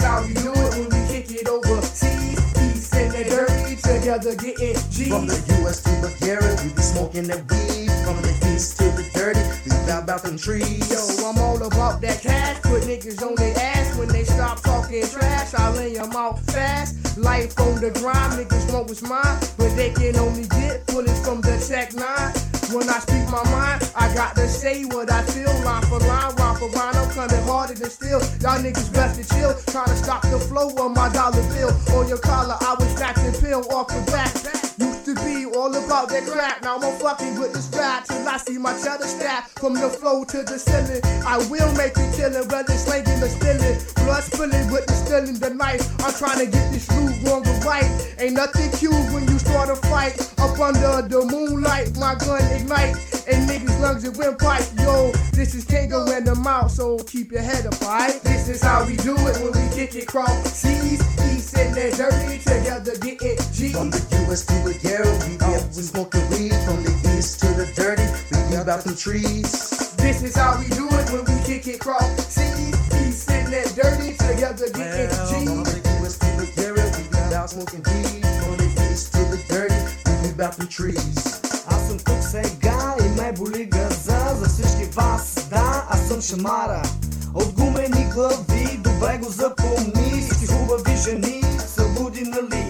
how we do it when we kick it overseas. East and the dirty together getting G. From the US to Bulgaria, we be smoking that weed. From the east to the dirty, we bout about them trees. Yo, I'm all about that cash. Put niggas on their ass when they stop talking trash. I lay them out fast. Life on the grind, niggas want what's mine. But they can only get bullets from the Tech 9. When I speak my mind, I got to say what I feel. Line for line, rhyme for rhyme. I'm coming harder than steel. Y'all niggas best to chill. Trying to stop the flow of my dollar bill. On your collar, I was snatching pill off the back. Used to be all about that crack. Now I'm fucking with this rap till I see my cheddar stack. From the flow to the ceiling, I will make it killing, whether slanging or stealing. Blood spilling with the stealing the knife. I'm trying to get this root wrong or right. Ain't nothing cute when you start a fight. Up under the moonlight, my gun ignite. And niggas lungs and windpipe. Yo, this is Kango and the mouth, so keep your head up, alright? This is how we do it when we kick it cross seas. East and the dirty together getting G. From the US to the Bulgaria, we be up we smoking weed. From the east to the dirty, we about them trees. This is how we do it when we kick it cross seas. East and the dirty together getting From G. the US to Bulgaria, we be about smoking weed. From the east to the dirty, we about them trees. От гумени глави, добре го запомни. Всички хубави жени са луди, нали?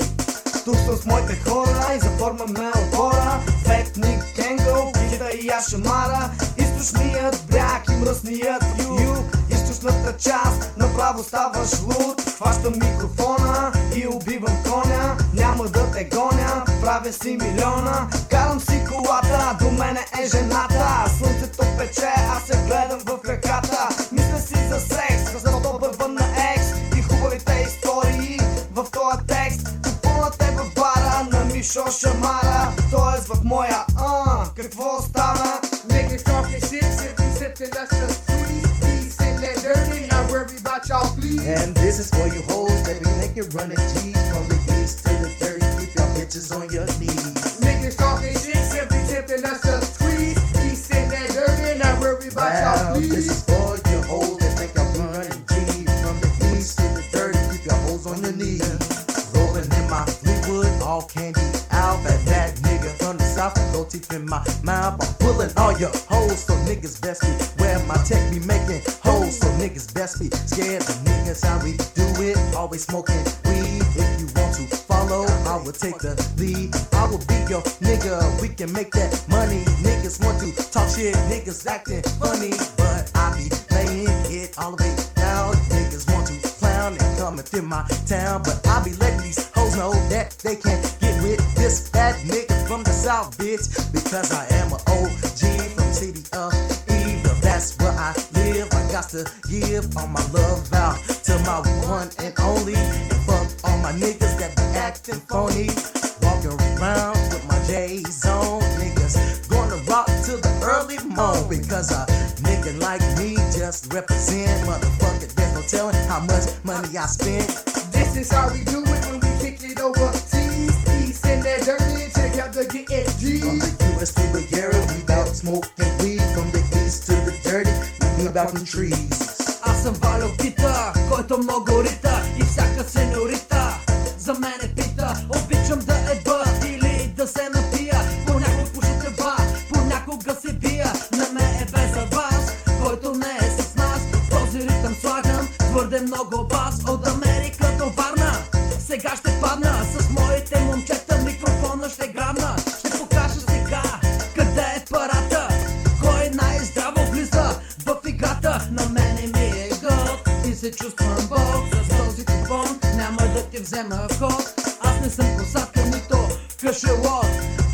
Тук съм с моите хора и заформяме отбора Фетник, Кенгъл, Кита и аз шамара Източният бряг и мръсният юг. Източната част, направо ставаш луд. Хващам микрофона и убивам коня. Няма да те гоня, правя си милиона. Карам си колата, до мене е жената. Слънцето пече, аз се гледам в And this is for you hoes, baby, make it run a G. From the east to the dirty, keep y'all bitches on your knees. Niggas talking shit, sipping, sipping, that's the sweet. East and the dirty, not worry about y'all, Wow, this please. is for your hoes that think y'all be running G. From the east to the dirty, keep your hoes on your knees. Rolling in my Fleetwood, all candy out. At that nigga from the south, no teeth in my mouth. I'm pulling all your hoes, so niggas best be where my tech be making hoes. So niggas best be scared. The niggas how we do it, always smoking weed. If you want to follow, I will take the lead. I will be your nigga. We can make that money. Niggas want to talk shit, niggas acting funny, but I be playing it all the way down. Niggas want to clown and coming through my town, but I be letting these hoes know that they can't south, bitch, because I am an OG from city of Eve. That's where I live. I got to give all my love out to my one and only. And fuck all my niggas that be acting phony. Walking around with my J's on. Niggas gonna rock till the early morn because a nigga like me just represent motherfucker. There's no telling how much money I spent. This is how we do it when we kick it overseas. East and the got to get it G. From the US to the Euro, we bout smoking weed from the east to the dirty, we bout from trees. Ja sam valio kita, ko je to mogorita i vsaka senorita бог С този купон няма да ти взема ход Аз не съм косатка, нито кашелот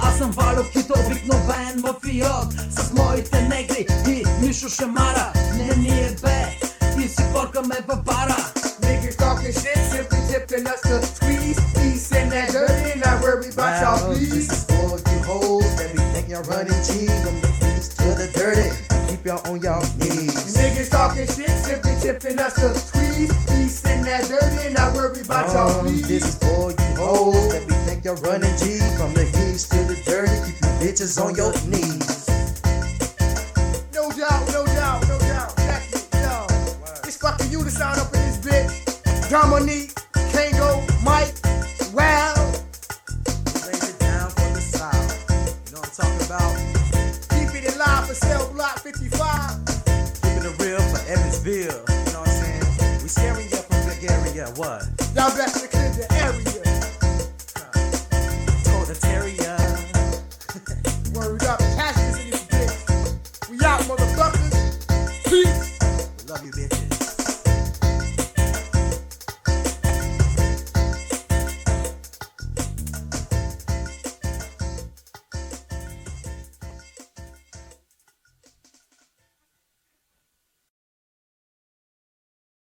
Аз съм Валю Кито, обикновен мафиот С моите негри и Мишо Шамара Не ни е бе и си поркаме в бара Niggas talking shit, simply tipping us to squeeze. East and the dirty, not worry about y'all, Wow, this please. is for you hoes that be think y'all running G. From the to the dirty, keep y'all on y'all knees. Niggas talking shit, simply tipping us to squeeze. East that dirty, not worry about y'all, Um, this is for you hoes that be think y'all running G. From the east to the dirty, keep you bitches on your knees. No doubt, no doubt, no doubt. Check it, yo. It's fucking you to sign up in this bitch. Dominique, fire. Keep it real for Evansville. You know what I'm saying? We scaring ya from the area. What? Y'all better to clear the area. Huh. the terrier. Word up.